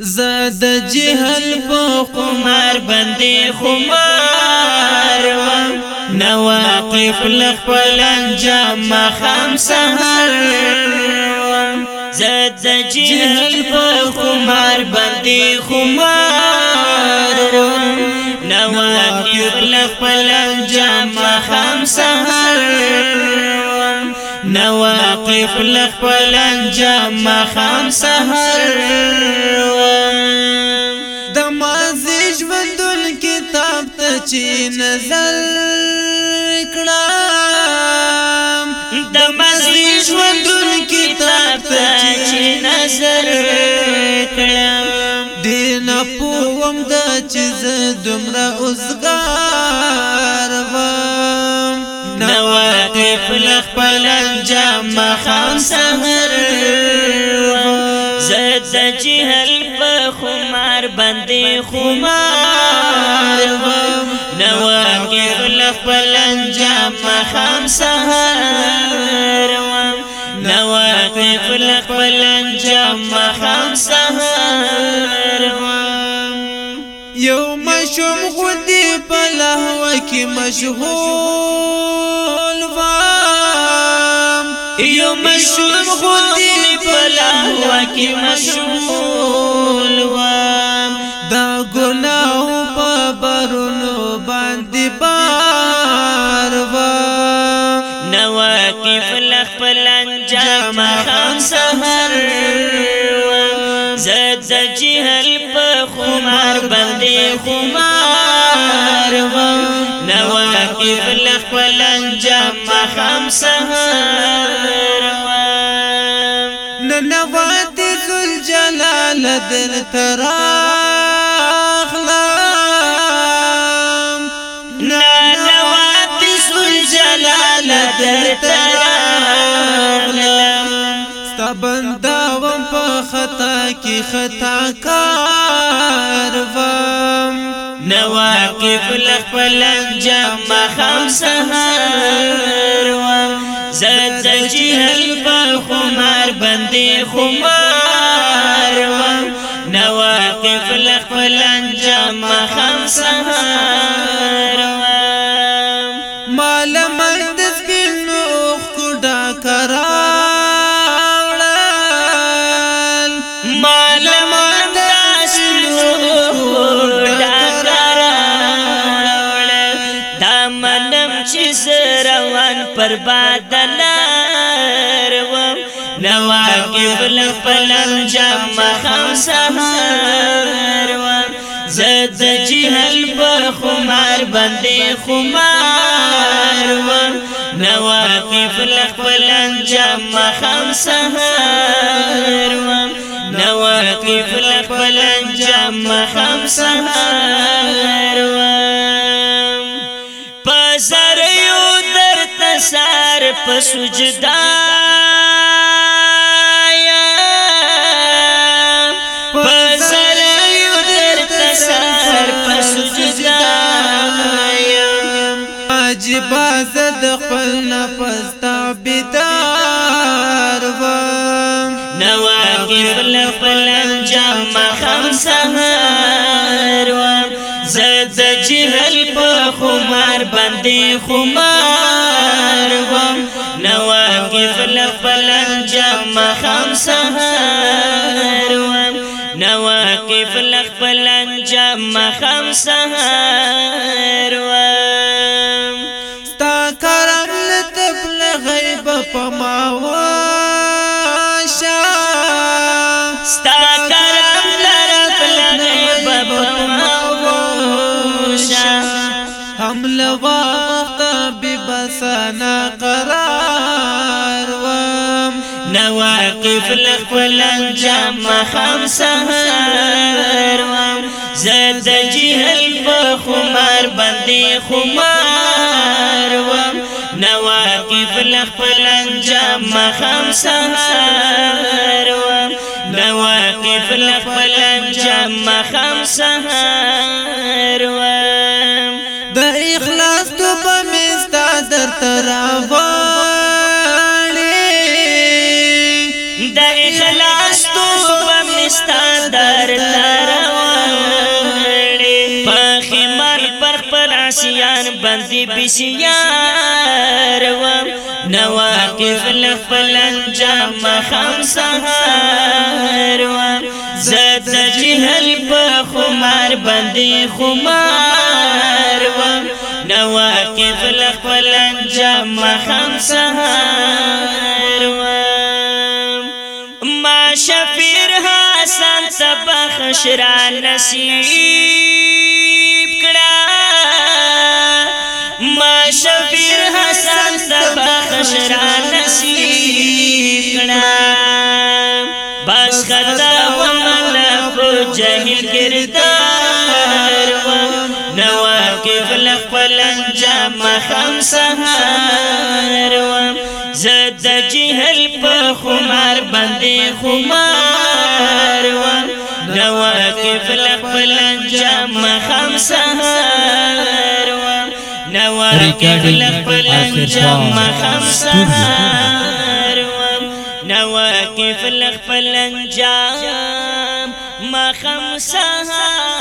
زد جهل په خمار باندې خمار و نواقف لخپل انجام خام سحر زد جهل په خمار باندې خمار و نواقف لخپل انجام خام سحر نواقف لخپل انجام مخام سحر د مازی ژوندون کتاب ته چی نظر کړم د مازی ژوندون کتاب ته چی نظر کړم دین په وم د چیز دومره اوسګار خپل خپل جام خام سحر زد جهل په خمار باندې خمار نو خپل خپل جام خام سحر نو خپل خپل جام خام سحر یو مشوم خودی په لهو کې مشهور یو مشهور غوندی پلا هوا کی مشغول و دا ګناو په برونو باندې بار و نواقف لخپل انجام خام سحر و زد جهل په خمار باندې خمار و نواقف لخپل انجام ماخام سهر ننوات ذل جلال دل تراخلام ننوات ذل جلال دل تراخلام ستبنداوم په خطا کې خطا کار وم نواقف لخپل جمع خام سهر و زد جهل با خمار بندی خمار و نواقف لخپل جمع خام سهر پر بادلار و نواقف لپلم جام خام سهار و زد جهل پر خمار بندې خمار و نواقف لپلم جام خام سهار و نواقف لپلم جام خام سهار و په سجدا عبادت خپل نفس تابدار و نواقف خپل انجام خام سهر و زد جهل په خمار باندې خمار خپل خپل انجام مخم سهار و ستا کرم لتبل غیب پماوا شا ستا کرم لتبل غیب پماوا شا هم لوا قبی بسنا قبی خپل خپل انجام مخام سهر وام زد جهل په خمار باندې خمار وام نواقف لخپل انجام مخام سهر وام نواقف لخپل انجام مخام سهر وام د اخلاص تو په مستا در تراوام در تروانړي پخې مر پر پر آسیان باندې بشیار و نواقف لخپل انجام خام سهار و زد جهل په خمار باندې خمار و نواقف لخپل انجام خام سهار و شفیر حسن تبخش را نصیب کړه ما شفیر حسن تبخش را نصیب کړه بس خطا و من خو جهل کردار و نواقف لخپل انجام خمسه هر و زد جهل پر باندې خمار و نو خپل خپل انجام مخم سهار و نو خپل خپل انجام مخم سهار و نو خپل خپل انجام مخم سهار